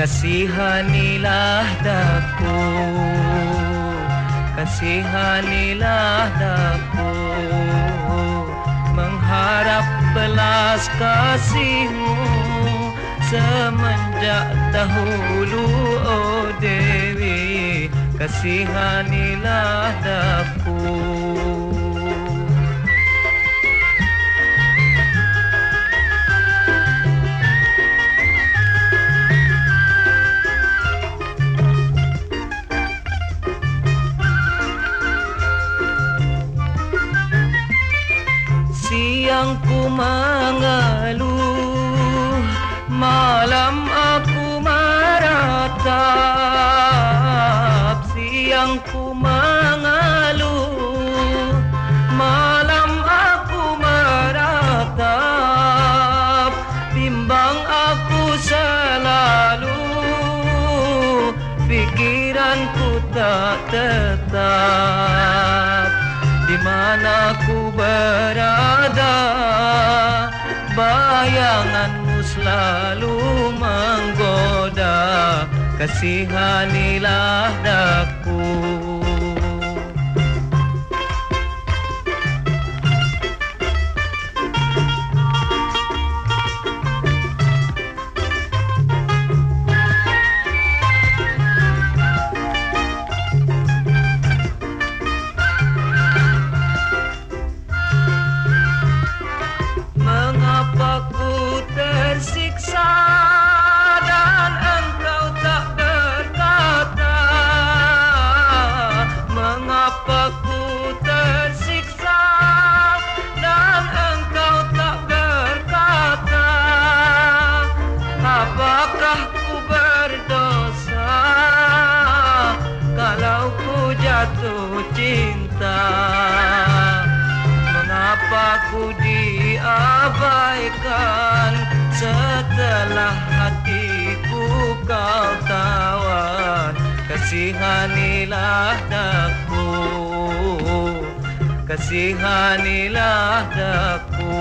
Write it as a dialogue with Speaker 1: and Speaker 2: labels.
Speaker 1: Kasihanilah daku Kasihanilah daku Mengharap belas kasihmu Semenjak dahulu oh Dewi. Kasihanilah daku Siang ku mengeluh Malam aku meratap Siang ku mengeluh Malam aku meratap Bimbang aku selalu. Pikiranku tak tetap mana ku berada? Bayanganmu selalu menggoda. Kasihanilah daku jatuh cinta. Mengapa ku diabaikan Setelah hatiku kau tawan? Kasihanilah daku Kasihanilah daku